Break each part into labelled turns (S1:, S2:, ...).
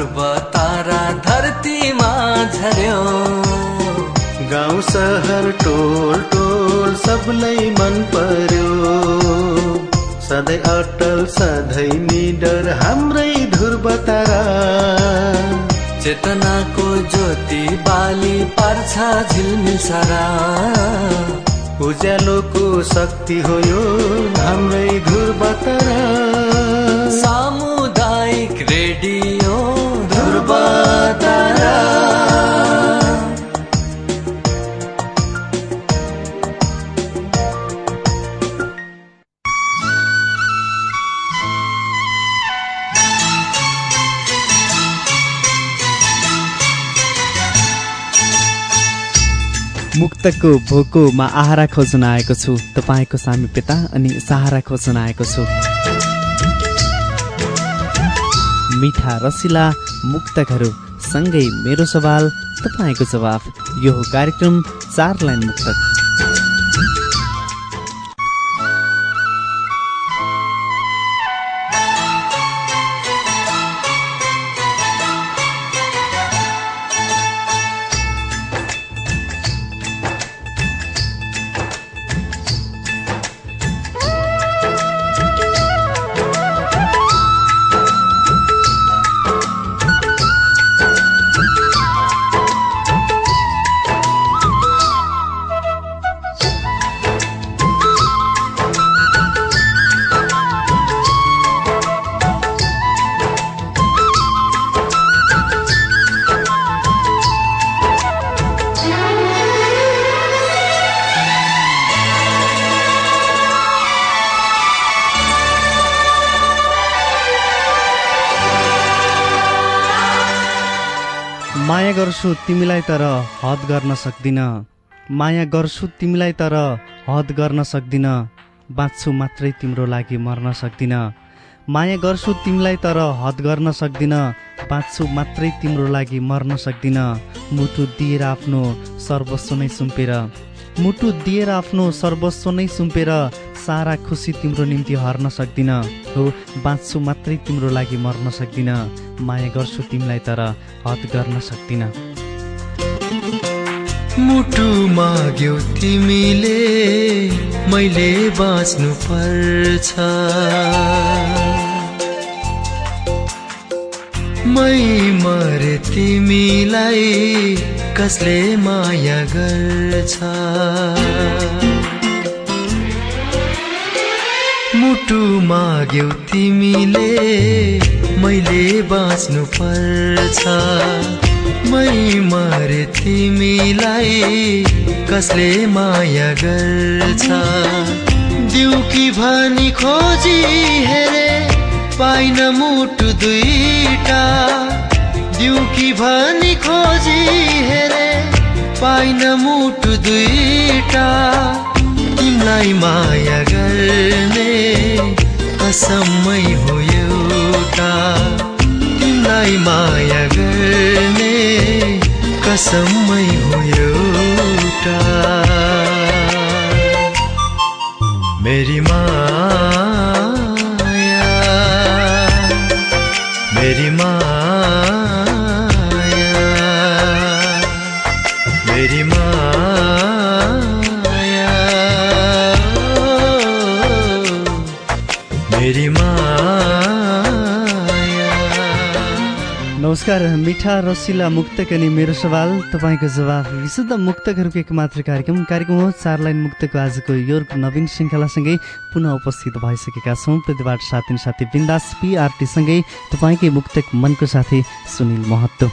S1: ध्रुव तारा धरतीमा झर्यो।
S2: गाउँ सहर टोल टोल सबलाई मन पर्यो। सधैँ अटल सधैँ निडर हाम्रै ध्रुव तारा
S1: चेतनाको ज्योति बाली पार्छ झिलमिल सारा
S2: उज्यालोको शक्ति हो यो हाम्रै ध्रुव तारा
S1: सामुदायिक रेडियो।
S3: मुक्तको भोकोमा आहारा खोज्न आएको छु। तपाईँको सामिप्यता अनि सहारा खोज्न आएको छु। मिठा रसिला मुक्तकहरू सँगै मेरो सवाल तपाईँको जवाफ। यो कार्यक्रम चार लाइन मुक्तक। तिमीलाई तर हद गर्न सक्दिन। माया गर्छु तिमीलाई तर हद गर्न सक्दिन। बाँच्छु मात्रै तिम्रो लागि मर्न सक्दिन। माया गर्छु तिमीलाई तर हद गर्न सक्दिन। बाँच्छु मात्रै तिम्रो लागि मर्न सक्दिन। मुटु दिएर आफ्नो सर्वस्व नै सुम्पेर। मुटु दिएर आफ्नो सर्वस्व नै सुम्पेर सारा खुसी तिम्रो निम्ति हर्न सक्दिन। हो बाँच्छु मात्रै तिम्रो लागि मर्न सक्दिन। माया गर्छु तिमीलाई तर हद गर्न सक्दिन।
S4: मुटु माग्यौ तिमीले मैले बाँच्नु पर्छ। मै मरे तिमीलाई कसले माया गर्छ? मुटु माग्यौ तिमीले मैले बाँच्नु पर्छ। मै मरे तिमीलाई कसले माया गर्छ? दिउकी भनी खोजी हेरे पाइन मुटु दुईटा। दिउकी भनी खोजी हेरे पाइन मुटु दुईटा। तिमीलाई माया गर्ने कसमै हो एउटा। तिमीलाई माया गर्ने कसमै हो एउटा। मेरी माया
S3: नमस्कार मिठा रसिला मुक्तक अनि मेरो सवाल तपाईँको जवाफ विशुद्ध मुक्तकहरूको एक मात्र कार्यक्रम। कार्यक्रम हो चार लाइन मुक्तको आजको यो नवीन श्रृङ्खलासँगै पुनः उपस्थित भइसकेका छौँ। प्रतिबाट साथी साथी बिन्दास पिआरटीसँगै तपाईँकै मुक्तक मनको साथी सुनिल महत्व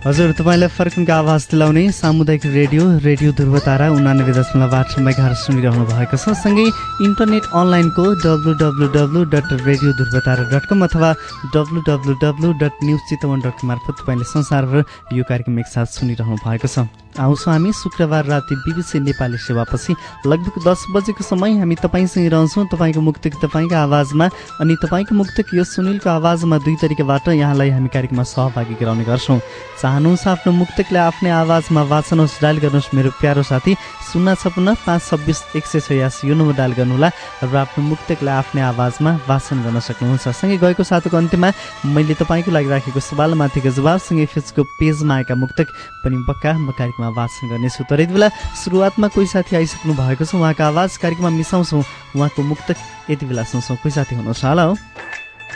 S3: हजुर तपाईँलाई फर्कनको आवाज दिलाउने सामुदायिक रेडियो रेडियो ध्रुवतारा उनानब्बे दशमलव आठ मेघार सुनिरहनु भएको छ। सँगै इन्टरनेट अनलाइनको W W W dot radio Dhruvatara dot com अथवा W W W dot news Chitwan dot मार्फत तपाईँले संसारभर यो कार्यक्रम एकसाथ सुनिरहनु भएको छ। आउँछौँ हामी शुक्रबार राति बिबिसी नेपाली सेवापछि। लगभग दस बजेको समय हामी तपाईँसँग रहन्छौँ। तपाईँको मुक्तक तपाईँको आवाजमा अनि तपाईँको मुक्तक यो सुनिलको आवाजमा दुई तरिकाबाट यहाँलाई हामी कार्यक्रममा सहभागी गराउने गर्छौँ। चाहनुहुन्छ आफ्नो मुक्तकले आफ्नै आवाजमा वाचनुहोस् डायल गर्नुहोस् मेरो प्यारो साथी। शून्य छपन्न पाँच छब्बिस एक सय छयासी यो नम्बर डायल गर्नुहोला र आफ्नो मुक्तकलाई आफ्नै आवाजमा वाचन गर्न सक्नुहुन्छ। सँगै गएको साथको अन्त्यमा मैले तपाईँको लागि राखेको सवालमाथिको जवाबसँगै फेसबुक पेजमा आएका मुक्तक पनि पक्का म कार्यक्रममा वाचन गर्नेछु। तर यति बेला सुरुवातमा कोही साथी आइसक्नु भएको छ उहाँको आवाज कार्यक्रममा मिसाउँछौँ। उहाँको मुक्तक यति बेला सुन्छौँ। कोही साथी हुनुहुन्छ? होला। हो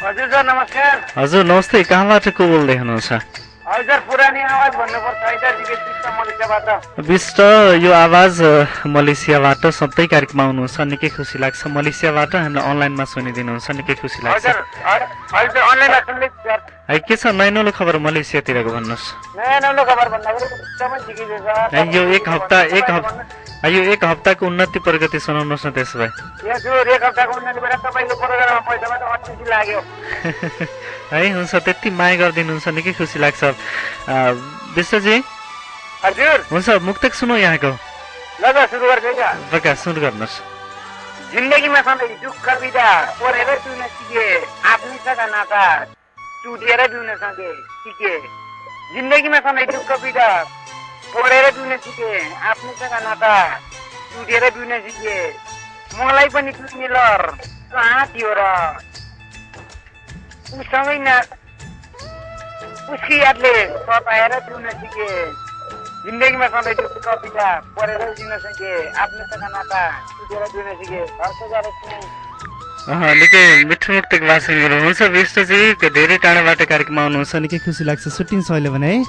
S5: हजुर नमस्कार।
S3: हजुर नमस्ते। कहाँबाट को बोल्दै हुनुहुन्छ? विष्ट यो आवाज मलेसियाबाट सधैँ कार्यक्रममा आउनुहुन्छ निकै खुसी लाग्छ। मलेसियाबाट हामीलाई अनलाइनमा सुनिदिनुहुन्छ। निकै खुसी लाग्छ।
S5: ह-
S3: के छ नैनौलो खबर मलेसियातिरको भन्नुहोस्
S5: नयाँ
S3: यो एक हप्ता एक हप्ता यो एक हप्ताको उन्नति प्रगति सुनाउनुहोस् न त्यसो भए है हुन्छ त्यति माया गरिदिनुहुन्छ निकै खुसी लाग्छ विष्टजी
S5: हजुर
S3: हुन्छ मुक्तक सुनौ यहाँको
S5: त सुरु
S3: गर्नुहोस्
S5: जिन्दगीमा सधैँ दुःख बिदा पढेर पिउन सिके आफ्नैसँग नाता टुटेर पिउन सके सिके जिन्दगीमा सधैँ दुःख बिदा पढेर पिउन सिके आफ्नैसँग नाता। टुटेर पिउन सिके मलाई पनि टुट्ने लर कहाँ थियो र उसँगै न उसकी यादले सताएर पिउन सिके जिन्दगीमा सधैँ दुःख बिदा पढेर जिउन सके आफ्नैसँग नाता टुटेर पिउन सिके
S3: निकै मिठो धेरै टाढाबाट कार्यक्रममा आउनुहुन्छ। निकै खुसी लाग्छ सुटिङ अहिले भने। है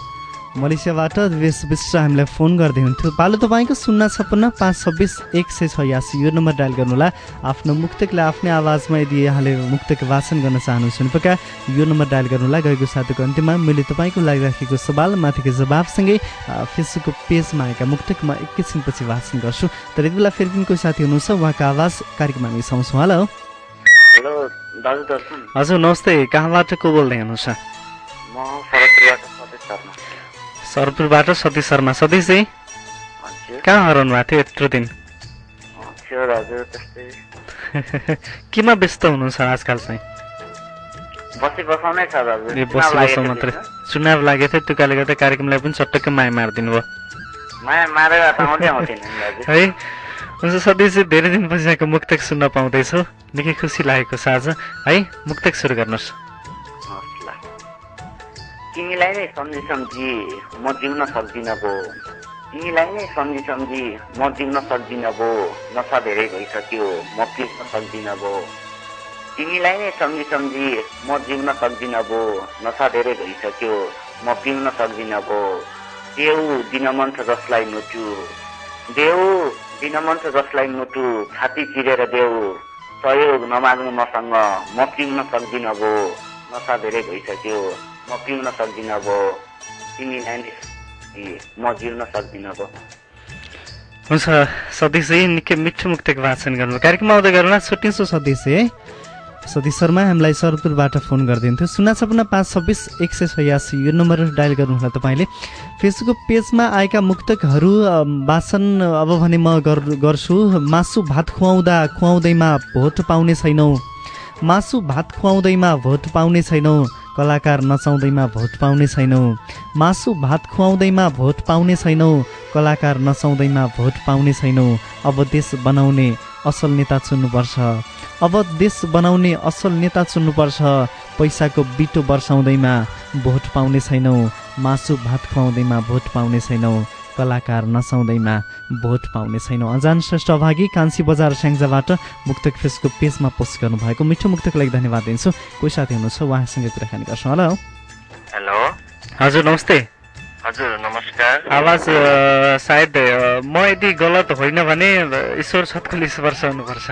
S3: मलेसियाबाट वेश विष्ट हामीलाई फोन गर्दै हुन्थ्यो पालो तपाईँको शून्य छप्पन्न पाँच छब्बिस एक सय छयासी। यो नम्बर डायल गर्नुहोला। आफ्नो मुक्तकलाई आफ्नै आवाजमा यदि यहाँले मुक्तक वाचन गर्न चाहनुहुन्छ भने पक्का यो नम्बर डायल गर्नुहोला। गएको साथीको अन्त्यमा मैले तपाईँको लागि राखेको सवाल माथिको जवाबसँगै फेसबुकको पेजमा आएका मुक्तक एकैछिनपछि वाचन गर्छु। तर यति बेला फेरि पनि कोही साथी हुनुहुन्छ। उहाँको आवाज कार्यक्रममा मिसाउँछौँ हेलो।
S5: हेलो दाजु दर्शन।
S3: हजुर नमस्ते। कहाँबाट को बोल्दै हुनुहुन्छ?
S5: म शरदप्रियाको सतीश शर्मा।
S3: सरपुरबाट सतीश शर्मा। सतीशजी कहाँ हराउनु भएको थियो यत्रो दिन? केमा व्यस्त हुनुहुन्छ आजकल चाहिँ? ए बसी बसो मात्रै। चुनाव लागेको थियो त्यो कारणले गर्दा कार्यक्रमलाई पनि चटक्कै माया मारिदिनु भयो है? हुन्छ सतीशजी धेरै दिनपछि यहाँको मुक्तक सुन्न पाउँदैछु। निकै खुसी लागेको छ आज। है मुक्तक सुरु गर्नुहोस्।
S5: तिमीलाई नै सम्झी सम्झी म जिउन सक्दिनँ भो तिमीलाई नै सम्झी सम्झी म जिउन सक्दिनँ भो नसा धेरै भइसक्यो म पिउन सक्दिनँ भो तिमीलाई नै सम्झी सम्झी म जिउन सक्दिनँ भो नसा धेरै भइसक्यो म पिउन सक्दिनँ भो देऊ दिन मन छ जसलाई देऊ दिन मन छ जसलाई मुटु छाती चिरेर देऊ सहयोग नमाग्नु मसँग म पिउन सक्दिनँ भो। नसा धेरै भइसक्यो म पिउन सक्दिनँ तिमीलाई नै म जिउन सक्दिनँ भो।
S3: हुन्छ सतीशजी निकै मिठो मुक्तक वाचन गर्नु कार्यक्रममा आउँदै गर्नु छुट्टिन्छु सतीश है। सतीश शर्मा हामीलाई सरपुरबाट फोन गरिदिन्थ्यो। शून्य छपन्न पाँच छब्बिस एक सय छयासी यो नम्बर डायल गर्नुहोला तपाईँले। फेसबुक पेजमा आएका मुक्तकहरू वाचन अब भने म गर- गर्छु। मासु भात खुवाउँदा खुवाउँदैमा भोट पाउने छैनौ। मासु भात खुवाउँदैमा भोट पाउने छैनौ। कलाकार नचाउँदैमा भोट पाउने छैनौ। मासु भात खुवाउँदैमा भोट पाउने छैनौ। कलाकार नचाउँदैमा भोट पाउने छैनौ। अब देश बनाउने असल नेता चुन्नुपर्छ। अब देश बनाउने असल नेता चुन्नुपर्छ। पैसाको बिटो वर्षाउँदैमा भोट पाउने छैनौ। मासु भात खुवाउँदैमा भोट पाउने छैनौ। कलाकार नचाउँदैमा भोट पाउने छैनौ। अजान श्रेष्ठ अभागी कान्छी बजार स्याङ्जाबाट मुक्तक फेसको पेजमा पोस्ट गर्नुभएको मिठो मुक्तको लागि धन्यवाद दिन्छु। कोही साथी हुनुहुन्छ उहाँसँगै कुराकानी गर्छौँ। हेलो।
S5: हेलो।
S3: हजुर नमस्ते।
S5: हजुर नमस्कार।
S3: आवाज सायद म यदि गलत होइन भने ईश्वर छतकुल स्पर्श हुनुपर्छ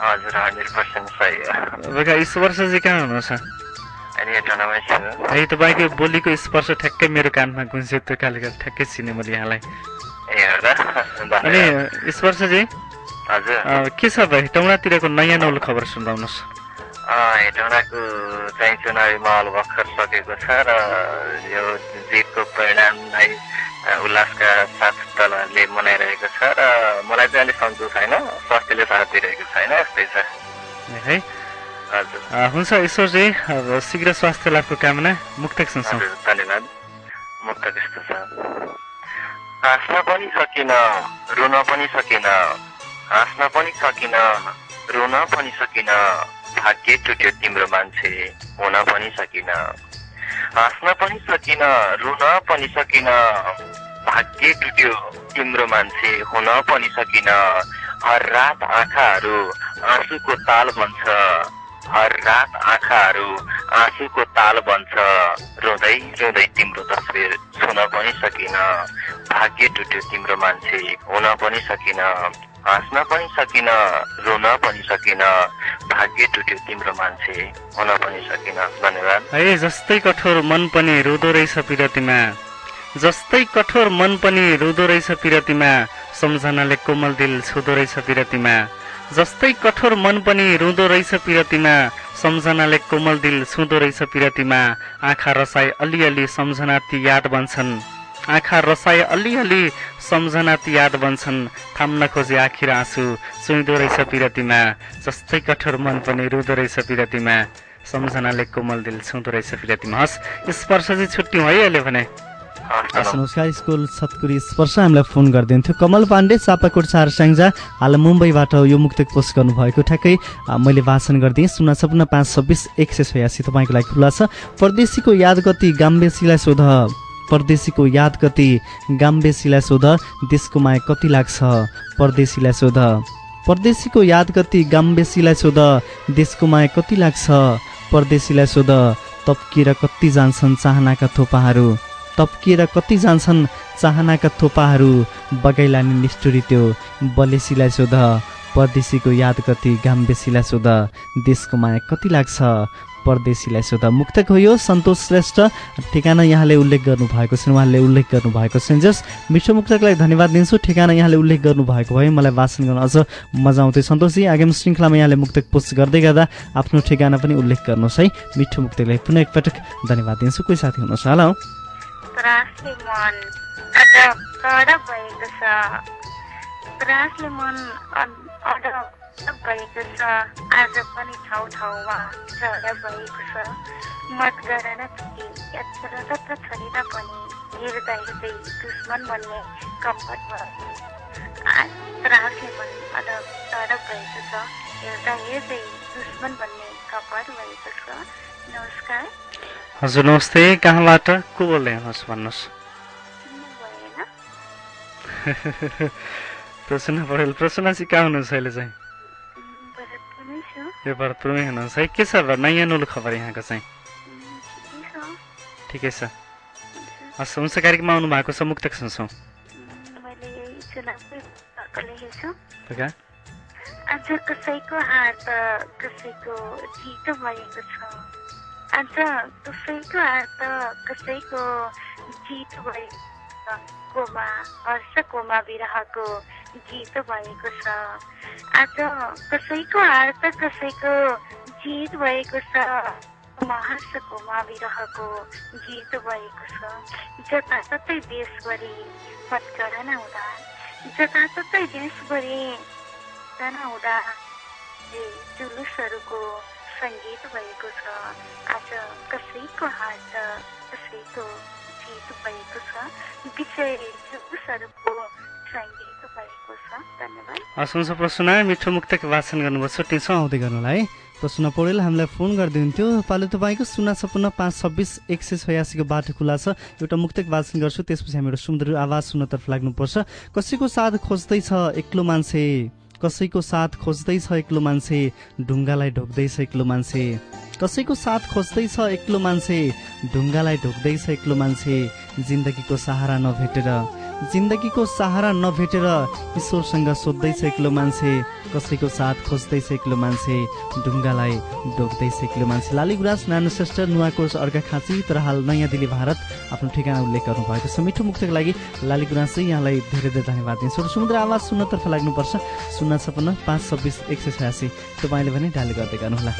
S5: हजुर हन्ड्रेड पर्सेन्ट सही
S3: बेका ईश्वरजी कहाँ हुनुहुन्छ? है तपाईँको बोलीको स्पर्श ठ्याक्कै मेरो कानमा गुन्स्यो त्यो गर्दा ठ्याक्कै चिने मैले यहाँलाई। अनि अ, के छ भाइ टौँडातिरको नयाँ नौलो खबर सुनाउनुहोस्
S5: हेटौँडाको चाहिँ चुनावी माहौल भर्खर सकेको छ र यो जितको परिणामलाई उल्लासका साथ दलहरूले मनाइरहेको छ र मलाई चाहिँ अलिक सन्तोष छैन स्वास्थ्यले साथ दिइरहेको छैन यस्तै छ
S3: है
S5: हजुर
S3: हुन्छ ईश्वरजी अब शीघ्र स्वास्थ्य लाभको कामना मुक्तक सुन्छौँ
S5: धन्यवाद
S6: मुक्त त्यस्तो छ हाँस्न पनि सकिन रुन पनि सकिन हाँस्न पनि सकिन रुन पनि सकिन भाग्य टुट्यो तिम्रो मान्छे हुन पनि सकिन। हाँस्न पनि सकिन रुन पनि सकिन भाग्य टुट्यो तिम्रो मान्छे हुन पनि सकिन। हर रात आँखाहरू आँसुको ताल बन्छ। हर रात आँखाहरू आँसुको ताल बन्छ। रुँदै रुँदै तिम्रो तस्विर छुन पनि सकिन। भाग्य टुट्यो तिम्रो मान्छे हुन पनि सकिन। हाँस्न पनि सकिन रुन पनि सकिन भाग्य टुट्यो तिम्रो मान्छे हुन पनि सकिन धन्यवाद।
S3: है जस्तै कठोर मन पनि रुँदो रहेछ पिरतीमा जस्तै कठोर मन पनि रुँदो रहेछ पिरतीमा सम्झनाले कोमल दिल छुँदो रहेछ पिरतीमा जस्तै कठोर मन पनि रुँदो रहेछ पिरतीमा सम्झनाले कोमल दिल छुँदो रहेछ पिरतीमा आँखा रसाई अलिअलि सम्झना ती याद बन्छन्। आँखा रसाई अलिअलि सम्झना ती याद बन्छन्। थाम्न खोजे आखिर आँसु चुइँदो रहेछ पिरतीमा। जस्तै कठोर मन पनि रुँदो रहेछ पिरतीमा। सम्झनाले कोमल दिल छुँदो रहेछ पिरतीमा। हस् स्पर्श चाहिँ छुट्यौँ है अहिले भने नमस्कार। स्कुल सतकुरी स्पर्श हामीलाई फोन गरिदिन्थ्यो। कमल पाण्डे चापाकोट चार स्याङ्जा हाल मुम्बईबाट यो मुक्तक पोस्ट गर्नुभएको ठ्याक्कै मैले भाषण गरिदिएँ। शून्य छपन्न पाँच छब्बिस एक सय छयासी। तपाईँको लागि खुला छ। परदेशीको याद कति गाम्बेसीलाई सोध। परदेशीको याद कति गाम्बेसीलाई सोध देशको माया कति लाग्छ? परदेशीलाई सोध। परदेशीको याद कति गाम्बेसीलाई सोध देशको माया कति लाग्छ? परदेशीलाई सोध। तप्किएर कति जान्छन् चाहनाका थोपाहरू? तप्किएर कति जान्छन् चाहनाका थोपाहरू? बगाइलाने निष्ठुरी त्यो बलेसीलाई सोध। परदेशीको याद कति गाम्बेसीलाई सोध। देशको माया कति लाग्छ? परदेशीलाई सोध मुक्तक हो यो सन्तोष श्रेष्ठ। ठेगाना यहाँले उल्लेख गर्नुभएको छ उहाँले उल्लेख गर्नुभएको छ जस मिठो मुक्तकलाई धन्यवाद दिन्छु। ठेगाना यहाँले उल्लेख गर्नुभएको भए मलाई भाषण गर्न अझ मजा आउँथ्यो। सन्तोषजी आगामी श्रृङ्खलामा यहाँले मुक्तक पोस्ट गर्दै गर्दा आफ्नो ठेगाना पनि उल्लेख गर्नुहोस् है। मिठो मुक्तकलाई पुनः एकपटक धन्यवाद दिन्छु। कोही साथी हुनुहोस् हेलो।
S7: छ। त्रासले भएको छ आज पनि ठाउँ ठाउँमा झडप भएको छ छुटी यत्र तत्र छोडेर पनि हेर्दा हेर्दै दुश्मन कपट भयो त्रासले मन भएको छ हेर्दा हेर्दै दुश्मन भएको छ नमस्कार
S3: हजुर नमस्ते कहाँबाट को बोल्दै हुनुहोस् भन्नुहोस् प्रसन्न पौडेल प्रसन्न चाहिँ कहाँ हुनुहुन्छ अहिले चाहिँ यो भरतपुरमै हुनुहुन्छ। है के छ नयाँ नौलो खबर यहाँको चाहिँ।
S7: ठिकै छ।
S3: हस् हुन्छ कार्यक्रममा आउनु भएको छ। मुक्तक सुन्छौँ।
S7: आज कसैको हार त कसैको जितो भएको छ। आज कसैको हार त कसैको जितो भएको कोमा हर्ष कोमा विरहको जितो भएको छ। आज कसैको हार त कसैको जित भएको छ। महार्षकोमा विरहको जित भएको छ। जताततै देशभरि मतगणना हुँदा जताततै देशभरि हुँदा जुलुसहरूको सङ्गीत भएको छ। आज कसैको हार त कसैको जित भएको छ। विजय जुलुसहरूको सङ्गीत।
S3: हस् हुन्छ प्रसन्न मिठो मुक्तक भाषण गर्नुभयो छुट्टिन्छौँ आउँदै गर्नुलाई प्रसन्न पौडेल हामीलाई फोन गरिदिनुहुन्थ्यो पालो तपाईँको शून्य छपन्न पाँच छब्बिस एक सय छयासीको बाटो खुला छ। एउटा मुक्तक भाषण गर्छु। त्यसपछि हामीहरू सुन्दर आवाज सुन्नतर्फ लाग्नुपर्छ। कसैको साथ खोज्दैछ एक्लो मान्छे? कसैको साथ खोज्दैछ एक्लो मान्छे? ढुङ्गालाई ढोक्दैछ एक्लो मान्छे। कसैको साथ खोज्दैछ एक्लो मान्छे? ढुङ्गालाई ढोक्दैछ एक्लो मान्छे। जिन्दगीको सहारा नभेटेर जिन्दगीको सहारा नभेटेर ईश्वरसँग सोध्दैछ एक्लो मान्छे कसैको साथ खोज्दैछ एक्लो मान्छे ढुङ्गालाई ढोक्दैछ एक्लो मान्छे। लाली गुराँस नानु श्रेष्ठ नुवाकोट अर्घा खाँची तर हाल नयाँ दिल्ली भारत आफ्नो ठेगाना उल्लेख गर्नुभएको छ। मिठो मुक्तको लागि लाली चाहिँ यहाँलाई धेरै धेरै धन्यवाद दिन्छु। समुद्र आवाज सुन्नतर्फ लाग्नुपर्छ। शून्य छपन्न पाँच छब्बिस एक सय छयासी। तपाईँले भने डायल गर्दै गर्नुहोला।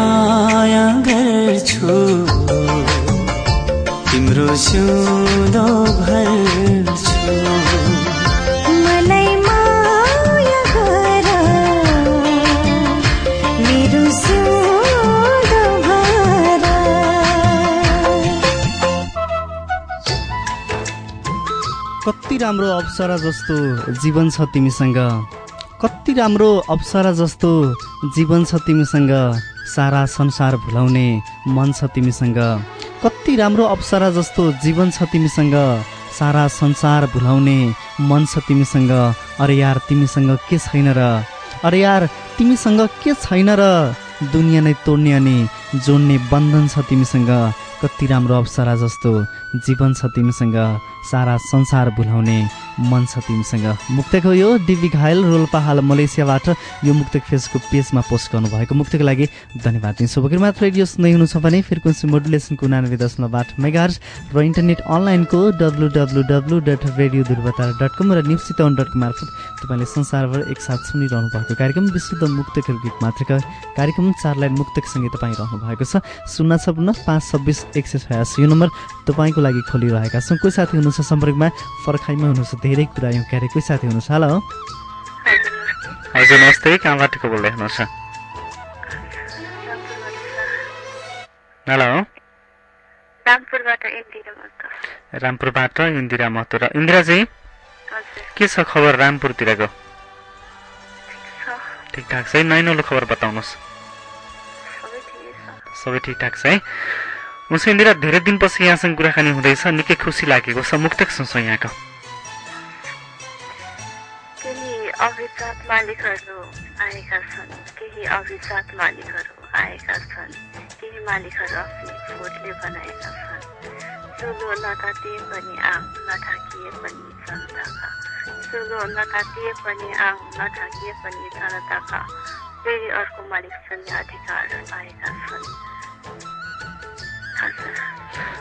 S8: माया गर्छु। तिम्रो
S2: सुदो भर्छु।
S8: मलाई माया गर। मेरो सुदो भर।
S3: कति राम्रो अप्सरा जस्तो जीवन छ तिमीसँग। कति राम्रो अप्सरा जस्तो जीवन छ तिमीसँग। सारा संसार भुलाउने मन छ तिमीसँग। कति राम्रो अप्सरा जस्तो जीवन छ तिमीसँग। सारा संसार भुलाउने मन छ तिमीसँग। अरे यार तिमीसँग के छैन र? अरे यार तिमीसँग के छैन र? दुनियाँ नै तोड्ने अनि जोड्ने बन्धन छ तिमीसँग। कति राम्रो अप्सरा जस्तो। जीवन छ तिमीसँग सारा संसार भुलाउने मन छ तिमीसँग। मुक्तक यो डिबी घायल रोल्पा हाल मलेसियाबाट यो मुक्तक फेसबुक पेजमा पोस्ट गर्नुभएको मुक्तको लागि धन्यवाद दिन्छु। भर्खर मात्र रेडियो सुन्दै हुनुहुन्छ भने फ्रिक्वेन्सी मोडुलेसनको उनानब्बे दशमलव आठ मेगार्स र इन्टरनेट अनलाइनको W W W dot radio Dhruvatara dot com र न्युज चितवन डट कम मार्फत तपाईँले संसारभर एकसाथ सुनिरहनु भएको कार्यक्रम विशुद्ध मुक्तकहरू गीत मात्रका कार्यक्रम चार लाइन मुक्तकसँगै तपाईँ रहनु भएको छ। शून्य छपन्न पाँच छब्बिस एक सय छयासी यो नम्बर। तपाईँको लागि खोलिरहेका छौँ। कोही साथी हुनुहुन्छ सम्पर्कमा? पर्खाइमा हुनुहुन्छ। धेरै कुरा यो क्यारे। कोही साथी हुनुहुन्छ? हेलो। हजुर नमस्ते। कहाँबाट को बोल्दै हुनुहुन्छ? हेलो।
S7: रामपुरबाट इन्दिरा महतो।
S3: र इन्दिराजी?
S7: हजुर।
S3: के छ खबर रामपुरतिरको?
S7: छ।
S3: ठिकठाक छ है। नैनौलो खबर बताउनुहोस्।
S7: सबै ठिकै छ।
S3: सबै ठिकठाक छ है। हुन्छ इन्दिरा धेरै दिनपछि यहाँसँग कुराकानी हुँदैछ। निकै खुसी लागेको छ। मुक्तक सुन्छौँ यहाँको।
S7: मालिकहरू छन्। केही आएका नतातिए पनि नठाकिए पनि जनताका। फेरि अधिकार छन्।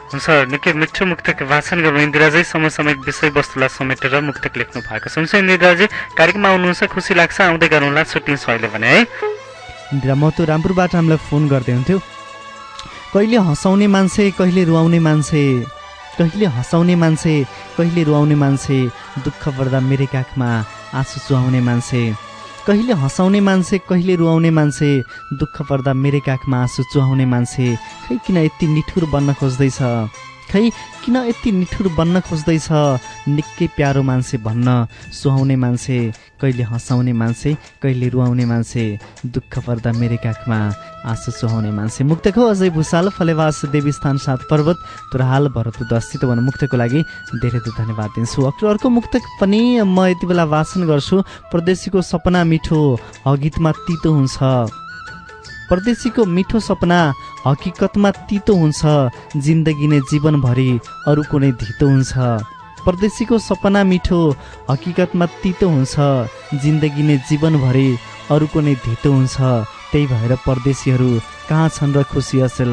S3: हुन्छ निकै मिठो मुक्तक वाचन गर्नु इन्दिराजी समसामयिक विषयवस्तुलाई समेटेर मुक्तक लेख्नु भएको छ। हुन्छ इन्दिराजी कार्यक्रममा आउनुहुन्छ खुसी लाग्छ आउँदै गर्नुहोला छुट्टिन्छ अहिले भने है। इन्दिरा महतो रामपुरबाट हामीलाई फोन गर्दै हुन्थ्यो। कहिले हँसाउने मान्छे कहिले रुवाउने मान्छे कहिले हँसाउने मान्छे कहिले रुवाउने मान्छे दुःख पर्दा मेरै काखमा आँसु चुहाउने मान्छे। कहिले हँसाउने मान्छे कहिले रुवाउने मान्छे दुःख पर्दा मेरै काखमा आँसु चुहाउने मान्छे खै किन यति निठुर बन्न खोज्दैछ? खै किन यति निठुर बन्न खोज्दैछ? निकै प्यारो मान्छे भन्न सुहाउने मान्छे कहिले हँसाउने मान्छे कहिले रुवाउने मान्छे दुःख पर्दा मेरै काखमा आँसु सुहाउने मान्छे। मुक्तको अझै भूषाल फलेवास देवीस्थान सात पर्वत तुरहाल भरतु दस्तित भन्नु मुक्तको लागि धेरै धेरै धन्यवाद दिन्छु। अर्को मुक्तक पनि म यति बेला वाचन गर्छु। परदेशीको सपना मिठो हगितमा तितो हुन्छ। परदेशीको मिठो सपना हकिकतमा तितो हुन्छ। जिन्दगी नै जीवनभरि अरू कुनै धितो हुन्छ। परदेशीको सपना मिठो हकिकतमा तितो हुन्छ। जिन्दगी नै जीवनभरि अरू कुनै धितो हुन्छ। त्यही भएर परदेशीहरू कहाँ छन् र खुसी असेल?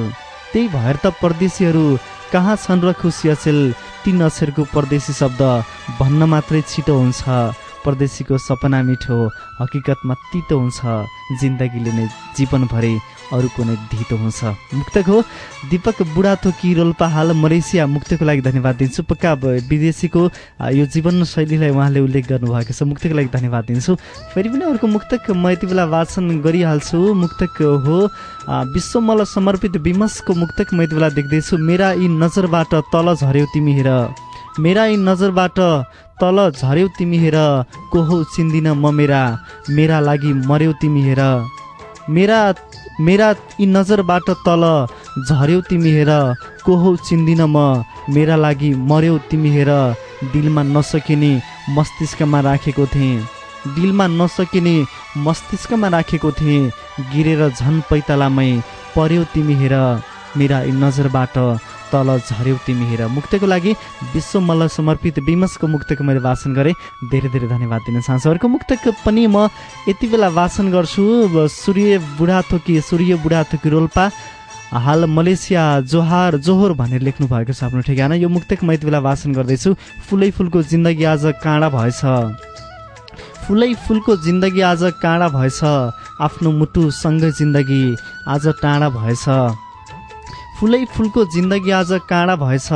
S3: त्यही भएर त परदेशीहरू कहाँ छन् र खुसी असेल? तीन अक्षरको परदेशी शब्द भन्न मात्रै छिटो हुन्छ। परदेशीको सपना मिठो हकिकतमा तितो हुन्छ। जिन्दगीले नै जीवनभरि अरू कुनै धितो हुन्छ। मुक्तक हो। दिपक बुढाथोकी रोल्पा हाल मलेसिया मुक्तको लागि धन्यवाद दिन्छु। पक्का विदेशीको यो जीवनशैलीलाई उहाँले उल्लेख गर्नुभएको छ। मुक्तको लागि धन्यवाद दिन्छु। फेरि पनि अर्को मुक्तक म यति बेला वाचन गरिहाल्छु। मुक्तक हो। आ, विश्व मलाई समर्पित विमसको मुक्तक म यति बेला देख्दैछु। मेरा यी नजरबाट तल झर्यौ तिमी हेर। मेरा यी नजरबाट तल झर्यौ तिमी हेर। को हौ चिन्दिन म मेरा। मेरा लागि मर्यौ तिमी हेर। मेरा मेरा यी नजरबाट तल झर्यौ तिमी हेर को हौ चिन्दिन म। मेरा लागि मर्यौ तिमी हेर दिलमा नसकिने मस्तिष्कमा राखेको थिएँ। दिलमा नसकिने मस्तिष्कमा राखेको थिएँ। गिरेर झन् पैतालामै पर्यौ तिमी हेर मेरा यी नजरबाट तल झर्यौ तिमी हेर मुक्तको लागि विश्व मलाई समर्पित विमसको मुक्तको मैले वाचन गरेँ। धेरै धेरै धन्यवाद दिन चाहन्छु। अर्को मुक्तक पनि म यति बेला वाचन गर्छु। सूर्य बुढाथोकी सूर्य बुढाथोकी रोल्पा हाल मलेसिया जोहार जोहोर भनेर लेख्नु भएको छ आफ्नो ठेगाना। यो मुक्तक म यति बेला वाचन गर्दैछु। फुलै फुलको जिन्दगी आज काँडा भएछ। फुलै फुलको जिन्दगी आज काँडा भएछ। आफ्नो मुटुसँगै जिन्दगी आज टाढा भएछ। फुलै फुलको जिन्दगी आज काँडा भएछ।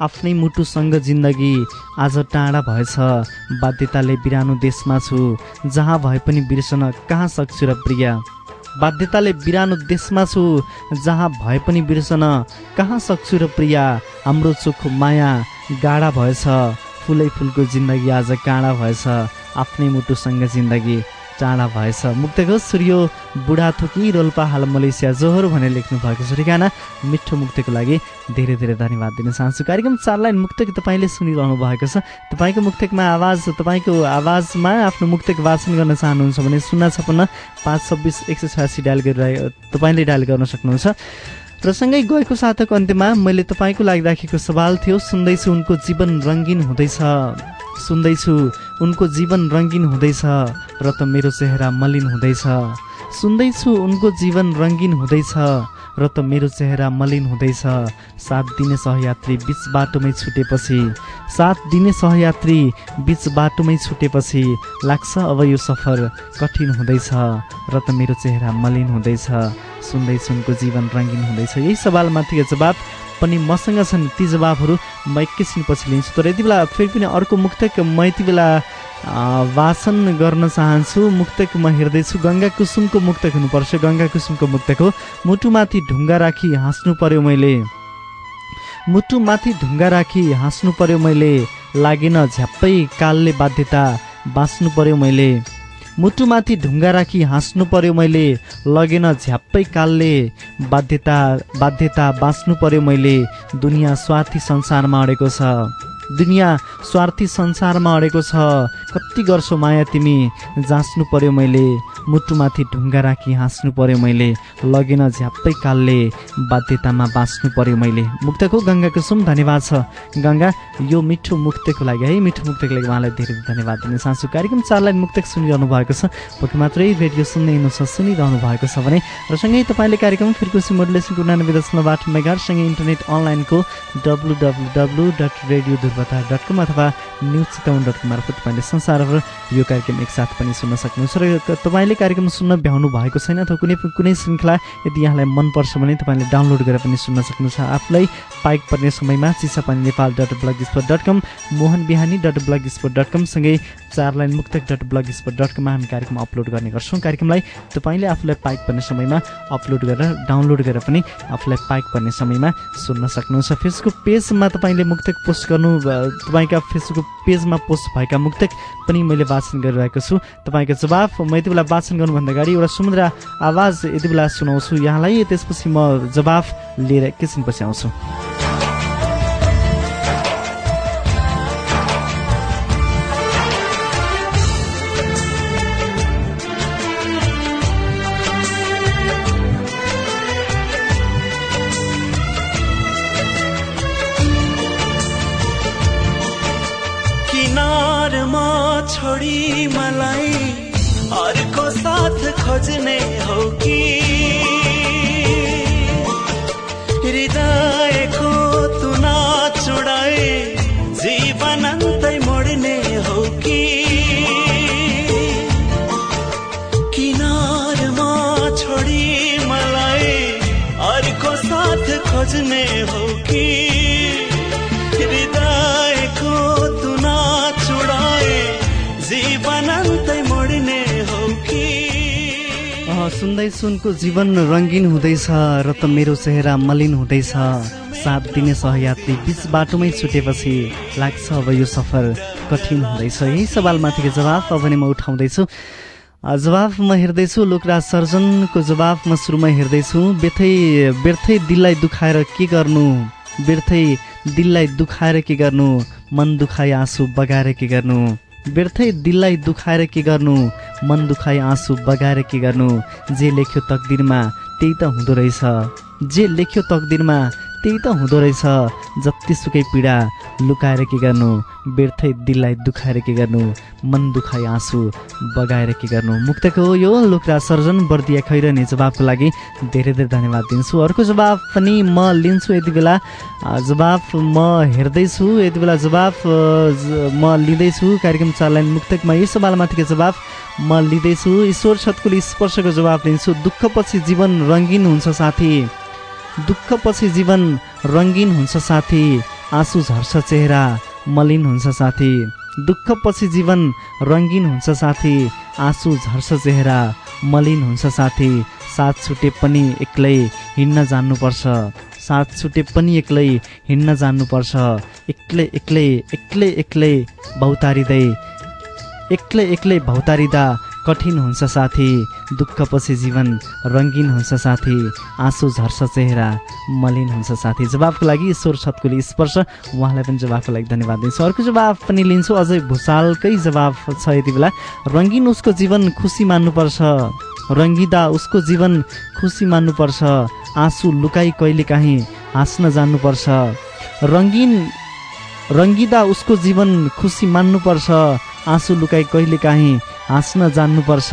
S3: आफ्नै मुटुसँग जिन्दगी आज टाढा भएछ। बाध्यताले बिरानो देशमा छु। जहाँ भए पनि बिर्सन कहाँ सक्छु र प्रिया? बाध्यताले बिरानो देशमा छु। जहाँ भए पनि बिर्सन कहाँ सक्छु र प्रिया? हाम्रो चोखो माया गाडा भएछ। फुलै फुलको जिन्दगी आज काँडा भएछ। आफ्नै मुटुसँग जिन्दगी टाढा भएछ। मुक्तको सूर्य बुढा थुकी रोल्पा हाल मलेसिया जोहोर भनेर लेख्नु भएको छ। ठिकाना मिठो मुक्तको लागि धेरै धेरै धन्यवाद दिन चाहन्छु। कार्यक्रम चार लाइन मुक्तक तपाईँले सुनिरहनु भएको छ। तपाईँको मुक्तकमा आवाज तपाईँको आवाजमा आफ्नो मुक्तक वाचन गर्न चाहनुहुन्छ भने शून्य छपन्न पाँच छब्बिस एक सय छयासी डायल गरेर तपाईँले डायल गर्न सक्नुहुन्छ। र सँगै गएको साथको अन्त्यमा मैले तपाईँको लागि राखेको सवाल थियो सुन्दैछु उनको जीवन रङ्गिन हुँदैछ। सुन्दैछु उनको जीवन रङ्गिन हुँदैछ र त मेरो चेहरा मलिन हुँदैछ। सुन्दैछु उनको जीवन रङ्गिन हुँदैछ। र त मेरो चेहरा मलिन हुँदैछ। साथ दिने सहयात्री बिच बाटोमै छुटेपछि। साथ दिने सहयात्री बिच बाटोमै छुटेपछि लाग्छ अब यो सफर कठिन हुँदैछ र त मेरो चेहरा मलिन हुँदैछ। सुन्दैछु उनको जीवन रङ्गिन हुँदैछ। यही सवालमाथिको जवाब पनि मसँग छन् ती जवाबहरू म एकैछिन पछि लिन्छु। तर यति बेला फेरि पनि अर्को मुक्तक म यति बेला वाचन गर्न चाहन्छु मुक्तक म हेर्दैछु गङ्गा कुसुमको मुक्तक हुनुपर्छ गङ्गा कुसुमको मुक्तक हो। मुटुमाथि ढुङ्गा राखी हाँस्नु पर्यो मैले। मुटुमाथि ढुङ्गा राखी हाँस्नु पर्यो मैले। लागेन झ्याप्पै कालले बाध्यता बाँच्नु पर्यो मैले। मुटुमाथि ढुङ्गा राखी हाँस्नु पर्यो मैले। लगेन झ्याप्पै कालले बाध्यता बाध्यता बाँच्नु पर्यो मैले। दुनियाँ स्वार्थी संसारमा अडेको छ। दुनियाँ स्वार्थी संसारमा अडेको छ। कति गर्छौ माया तिमी? जाँच्नु पर्यो मैले। मुटुमाथि ढुङ्गा राखी हाँस्नु पर्यो मैले। लगेन झ्याप्पै कालले बाध्यतामा बाँच्नु पर्यो मैले। मुक्तको गङ्गा कुसुम धन्यवाद छ। गङ्गा यो मिठो मुक्तको लागि है मिठो मुक्तको लागि उहाँलाई धेरै धन्यवाद दिन चाहन्छु कार्यक्रम चारलाई मुक्तक सुनिरहनु भएको छ। पक्कै मात्रै रेडियो सुन्दै हुनुहुन्छ सुनिरहनु भएको छ भने र सँगै तपाईँले कार्यक्रम फिर्कुसी मोडुलेसनको उनानब्बे दशमलव मेगासँगै इन्टरनेट अनलाइनको W W W dot radio Dhruvatara dot com अथवा न्युज चिताउन डट कम मार्फत तपाईँले संसारभर यो कार्यक्रम एकसाथ पनि सुन्न सक्नुहुन्छ। र तपाईँले कार्यक्रम सुन्न भ्याउनु भएको छैन अथवा कुनै कुनै श्रृङ्खला यदि यहाँलाई मनपर्छ भने तपाईँले डाउनलोड गरेर पनि सुन्न सक्नुहुन्छ। आफूलाई पाइक पर्ने समयमा Chisapani Nepal dot blog spot dot com Mohan Bihani dot blog spot dot com सँगै चार लाइन मुक्तक डट ब्लग स्पोर्ट डट कममा हामी कार्यक्रम अपलोड गर्ने गर्छौँ। कार्यक्रमलाई तपाईँले आफूलाई पाइक पर्ने समयमा अपलोड गरेर डाउनलोड गरेर पनि आफूलाई पाइक पर्ने समयमा सुन्न सक्नुहुन्छ। फेसबुक पेजमा तपाईँले मुक्तक पोस्ट गर्नु तपाईँका फेसबुक पेजमा पोस्ट भएका मुक्तक पनि मैले वाचन गरिरहेको छु। तपाईँको जवाफ म यति बेला गर्नुभन्दा अगाडि एउटा समुद्र आवाज यति बेला सुनाउँछु। यहाँलाई त्यसपछि म जवाफ लिएर एकैछिनपछि आउँछु।
S2: खोज्ने हो कि? हृदयको तुना चुडाए जीवन अन्तै मोड्ने हो कि? किनारमा छोडी मलाई अर्को साथ खोज्ने हो कि?
S3: सुन्दै सुनको जीवन रङ्गिन हुँदैछ र त मेरो चेहरा मलिन हुँदैछ। साथ दिने सहयात्री बिच बाटोमै छुटेपछि लाग्छ अब यो सफर कठिन हुँदैछ। यही सवालमाथिको जवाफ अब म उठाउँदैछु। जवाफ म हेर्दैछु लोकराज सर्जनको जवाफ म सुरुमा हेर्दैछु। व्यथै व्यर्थै दिललाई दुखाएर के गर्नु? व्यर्थै दिललाई दुखाएर के गर्नु? मन दुखाइ आँसु बगाएर के गर्नु? व्यर्थै दिललाई दुखाएर के गर्नु? मन दुखाइ आँसु बगाएर के गर्नु? जे लेख्यो तकदिरमा त्यही त हुँदो रहेछ। जे लेख्यो तकदिरमा त्यही त हुँदो रहेछ। जतिसुकै पीडा लुकाएर के गर्नु? व्यर्थै दिललाई दुखाएर के गर्नु? मन दुखाइ आँसु बगाएर के गर्नु? मुक्तको यो लोकराज सर्जन बर्दिया खैरने जवाबको लागि धेरै धेरै धन्यवाद दिन्छु। अर्को जवाब पनि म लिन्छु यति बेला। जवाब म हेर्दैछु यति बेला। जवाब म लिँदैछु। कार्यक्रम चारलाइन मुक्तकमा यो सवालमाथिको जवाब म लिँदैछु। ईश्वर छतकुल स्पर्शको जवाब लिन्छु। दुःखपछि जीवन रङ्गिन हुन्छ साथी। दुःखपछि जीवन रङ्गीन हुन्छ साथी आँसु झर्छ चेहरा मलिन हुन्छ साथी। दुःखपछि जीवन रङ्गीन हुन्छ साथी आँसु झर्छ चेहरा मलिन हुन्छ साथी। साथ छुटे पनि एक्लै हिँड्न जान्नुपर्छ साथ छुटे पनि एक्लै हिँड्न जान्नुपर्छ एक्लै एक्लै एक्लै एक्लै भौतारिँदै एक्लै एक्लै भौतारिँदा कठिन हुन्छ साथी दुःखपछि जीवन रङ्गीन हुन्छ साथी आँसु झर्छ चेहरा मलिन हुन्छ साथी। जवाबको लागि ईश्वर छतकुली स्पर्श उहाँलाई पनि जवाबको लागि धन्यवाद दिन्छु। अर्को जवाब पनि लिन्छु अझै भुषालकै जवाब छ यति बेला। रङ्गीन उसको जीवन खुसी मान्नुपर्छ रङ्गिदा उसको जीवन खुसी मान्नुपर्छ आँसु लुकाई कहिलेकाहीँ हाँस्न जान्नुपर्छ। रङ्गीन रङ्गिदा उसको जीवन खुसी मान्नुपर्छ। आँसु लुकाई कहिलेकाहीँ हाँस्न जान्नुपर्छ।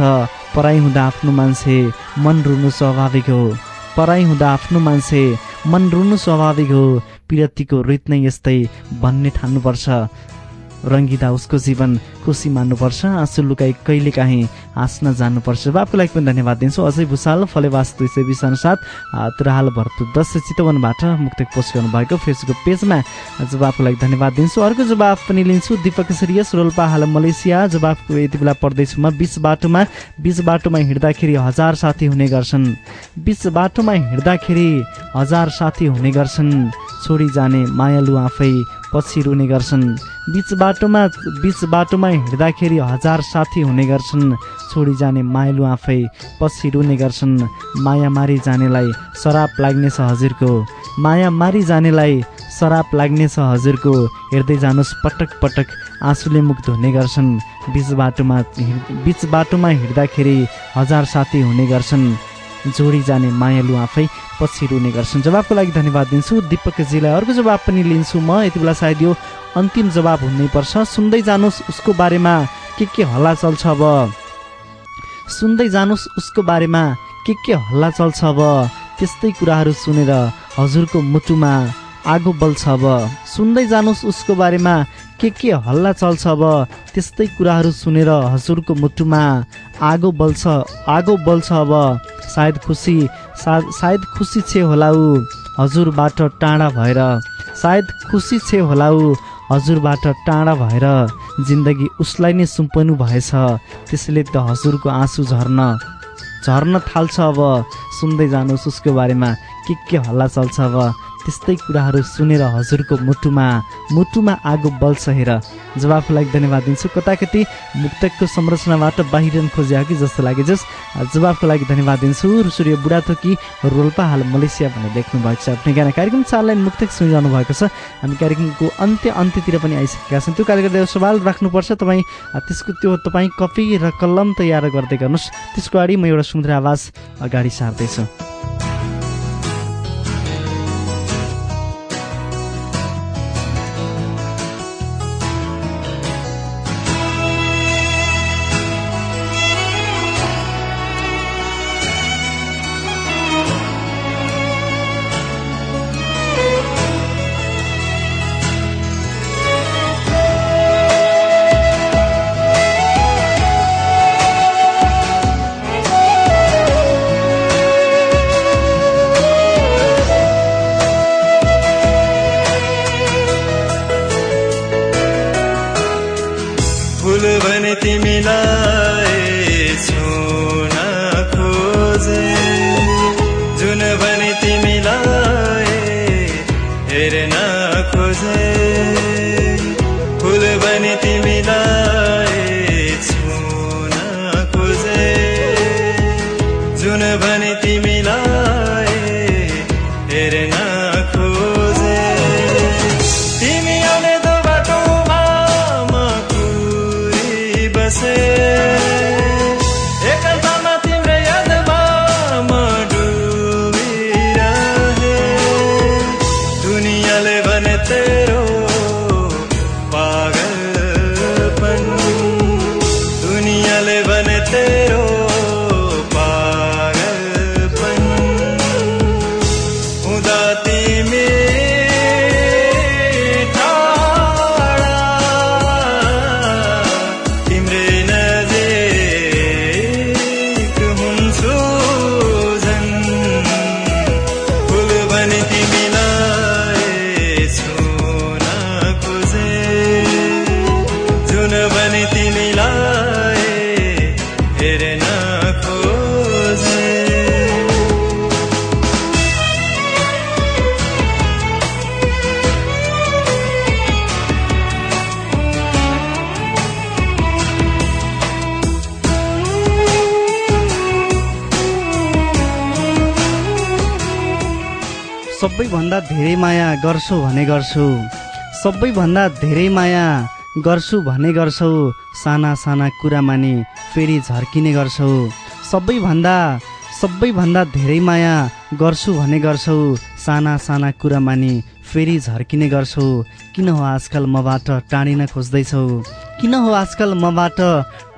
S3: पराई हुँदा आफ्नो मान्छे मन रुनु स्वाभाविक हो। पराई हुँदा आफ्नो मान्छे मन रुनु स्वाभाविक हो। पिरतीको रित नै यस्तै भन्ने ठान्नुपर्छ। रङ्गिदा उसको जीवन खुसी मान्नुपर्छ आँसु लुकाई कहिलेकाहीँ हाँस्न जान्नुपर्छ बाबुको लागि पनि धन्यवाद दिन्छु। अझै भुषाल फलेवास दुई सय बिस अनुसार तुराहाल भर्तु दस चितवनबाट मुक्तक पोस्ट गर्नुभएको फेसबुक पेजमा। जवाबको लागि धन्यवाद दिन्छु। अर्को जवाब पनि लिन्छु। दिपक सिरियस रोल्पा हाल मलेसिया। जवाबको यति बेला पढ्दैछु म बिच बाटोमा बिच बाटोमा हिँड्दाखेरि हजार साथी हुने गर्छन्। बिच बाटोमा हिँड्दाखेरि हजार साथी हुने गर्छन्। छोडी जाने मायालु आफै पछि रुने गर्छन्। बिच बाटोमा बिच बाटोमा हिँड्दाखेरि हजार साथी हुने गर्छन्। छोडी जाने माइलो आफै पछि रुने गर्छन्। माया मारी जानेलाई सराप लाग्नेछ हजुरको। माया मारी जानेलाई सराप लाग्नेछ हजुरको। हेर्दै जानुहोस् पटक पटक आँसुले मुख धुने गर्छन्। बिच बाटोमा बिच बाटोमा हिँड्दाखेरि हजार साथी हुने गर्छन्। जोडी जाने मायालु आफै पछि रुने गर्छन्। जवाबको लागि धन्यवाद दिन्छु। दिपकजीलाई अर्को जवाब पनि लिन्छु म। यति बेला सायद यो अन्तिम जवाब हुनैपर्छ सुन्दै जानुहोस् उसको बारेमा के के हल्ला चल्छ अब। सुन्दै जानुहोस् उसको बारेमा के के हल्ला चल्छ अब। त्यस्तै कुराहरू सुनेर हजुरको मुटुमा आगो बल्छ अब। सुन्दै जानुहोस् उसको बारेमा के के हल्ला चल्छ अब। त्यस्तै कुराहरू सुनेर हजुरको मुटुमा आगो बल्छ आगो बल्छ अब। सायद खुसी सायद खुसी छे होला ऊ हजुरबाट टाढा भएर। सायद खुसी छे होला ऊ हजुरबाट टाढा भएर। जिन्दगी उसलाई नै सुम्पनु भएछ त्यसले त हजुरको आँसु झर्न झर्न थाल्छ अब। सुन्दै जानुहोस् उसको बारेमा के के हल्ला चल्छ अब। त्यस्तै कुराहरू सुनेर हजुरको मुटुमा मुटुमा आगो बल्छ हेर जवाफको लागि धन्यवाद दिन्छु। कता कति मुक्तकको संरचनाबाट बाहिर खोजे कि जस्तो लागे जस जवाफको लागि धन्यवाद दिन्छु। सूर्य बुढाथोकी रोल्पा हाल मलेसिया भनेर लेख्नु भएको छ। आफ्नो गाना कार्यक्रम चारलाई मुक्तक सुनिरहनु भएको छ। हामी कार्यक्रमको अन्त्य अन्त्यतिर पनि आइसकेका छौँ। त्यो कार्यक्रम सवाल राख्नुपर्छ। तपाईँ त्यसको त्यो तपाईँ कपी र कलम तयार गर्दै गर्नुहोस्। त्यसको अगाडि म एउटा सुन्दर आवाज अगाडि सार्दैछु। सबैभन्दा धेरै माया गर्छु भने गर्छु। सबैभन्दा धेरै माया गर्छु भने गर्छौ। साना साना कुरा मानि फेरि झर्किने गर्छौ। सबैभन्दा सबैभन्दा धेरै माया गर्छु भने गर्छौ। साना साना कुरा मानि फेरि झर्किने गर्छौ। किन हो आजकल मबाट टाढिन खोज्दैछौ? किन हो आजकल मबाट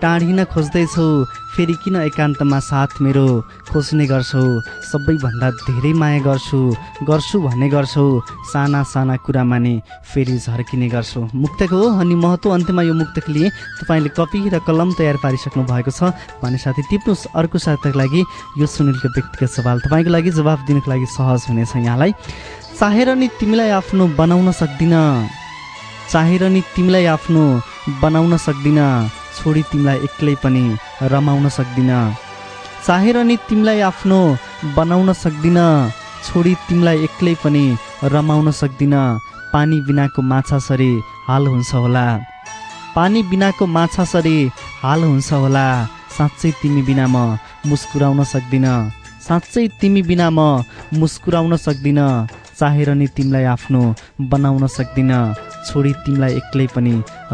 S3: टाढिन खोज्दैछौ? फेरि किन एकान्तमा साथ मेरो खोज्ने गर्छौ? सबैभन्दा धेरै माया गर्छु गर्छु भन्ने गर्छौ। साना साना कुरा माने फेरि झर्किने गर्छौ। मुक्तक हो अनि महत्त्व अन्त्यमा यो मुक्तक लिए। तपाईँले कपी र कलम तयार पारिसक्नु भएको छ। भने साथी टिप्नुहोस् अर्को साथीको लागि यो सुनिलको व्यक्तिगत सवाल तपाईँको लागि जवाफ दिनुको लागि सहज हुनेछ यहाँलाई। चाहेर नि तिमीलाई आफ्नो बनाउन सक्दिनँ। चाहेर नि तिमीलाई आफ्नो बनाउन सक्दिनँ छोडी तिमीलाई एक्लै पनि रमाउन सक्दिनँ। चाहेर नि तिमीलाई आफ्नो बनाउन सक्दिनँ छोडी तिमीलाई एक्लै पनि रमाउन सक्दिनँ। पानी बिनाको माछा सरी हाल हुन्छ होला। पानी बिनाको माछा सरी हाल हुन्छ होला। साँच्चै तिमी बिना म मुस्कुराउन सक्दिनँ। साँच्चै तिमी बिना म मुस्कुराउन सक्दिनँ। चाहेर नि तिमीलाई आफ्नो बनाउन सक्दिनँ। छोडी तिमीलाई एक्लै पनि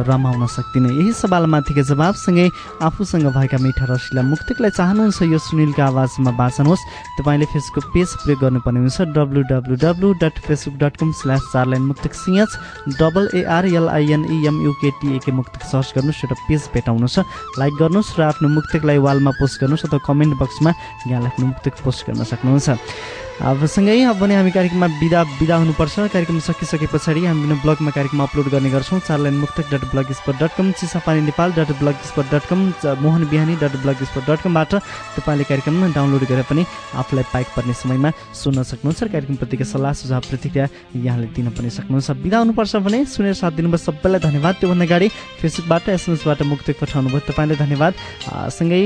S3: रमाउन सक्दिनँ। यही सवालमाथिको जवाबसँगै आफूसँग भएका मिठा रसिला मुक्तिकलाई चाहनुहुन्छ यो सुनिलको आवाजमा बाँच्नुहोस्। तपाईँले फेसबुक पेज प्रयोग गर्नुपर्ने हुन्छ W W W dot Facebook dot com slash चार लाइन मुक्तिक सिएच डबल एआरएलआइएनइएमयुकेटिएके मुक्तिक सर्च गर्नुहोस् एउटा पेज भेटाउनुहोस् लाइक गर्नुहोस् र आफ्नो मुक्तिकलाई वालमा पोस्ट गर्नुहोस् अथवा कमेन्ट बक्समा यहाँ आफ्नो मुक्तिक पोस्ट गर्न सक्नुहुन्छ। अब सँगै अब भने हामी कार्यक्रममा बिदा बिदा हुनुपर्छ। कार्यक्रम सकिसके पछाडि हामी ब्लगमा कार्यक्रम अपलोड गर्ने गर्छौँ। चार लाइन मुक्तक dot blog spot dot com Chisapani Nepal dot blog spot dot com Mohan Bihani dot blog spot dot कमबाट तपाईँले कार्यक्रम डाउनलोड गरेर पनि आफूलाई पाइक पर्ने समयमा सुन्न सक्नुहुन्छ। र कार्यक्रमप्रतिको सल्लाह सुझाव प्रतिक्रिया यहाँले दिन पनि सक्नुहुन्छ। बिदा हुनुपर्छ भने सुनेर साथ दिनुभयो सबैलाई धन्यवाद। त्योभन्दा अगाडि फेसबुकबाट एसएमएसबाट पठाउनु भयो तपाईँलाई धन्यवाद। सँगै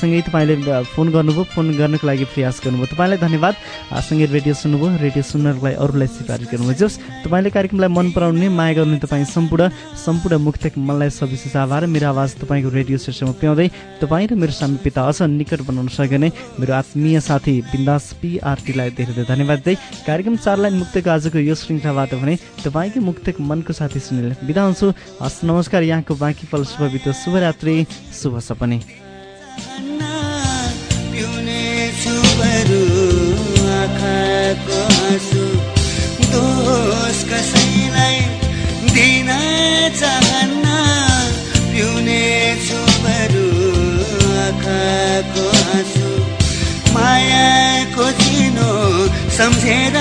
S3: सँगै तपाईँले फोन गर्नुभयो। फोन गर्नको लागि प्रयास गर्नुभयो। तपाईँलाई धन्यवाद। सँगै रेडियो सुन्नुभयो। रेडियो सुन्नको लागि अरूलाई सिफारिस गर्नुभयो। जस तपाईँले कार्यक्रमलाई मन पराउने माया गर्ने तपाईँ सम्पूर्ण सम्पूर्ण मुक्तक मनलाई सविशेष आभार। मेरो आवाज तपाईँको रेडियो स्टेसनमा प्याउँदै तपाईँ र मेरो सामी पिता अझ निकट बनाउन सक्यो भने मेरो आत्मीय साथी बिन्दास पिआरटीलाई धेरै धेरै धन्यवाद दिँदै कार्यक्रम चार लाइन मुक्तको आजको यो श्रृङ्खलाबाट भने तपाईँकै मुक्तक मनको साथी सुनिल बिदा हुन्छु। हस् नमस्कार यहाँको बाँकी पल शुभ बितो शुभरात्रि शुभ सपनी।
S9: आँखाको आँसु दोष कसैलाई दिन चाहन्न। पिउने छु बरु आँखाको आँसु मायाको चिनो सम्झेर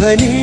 S9: company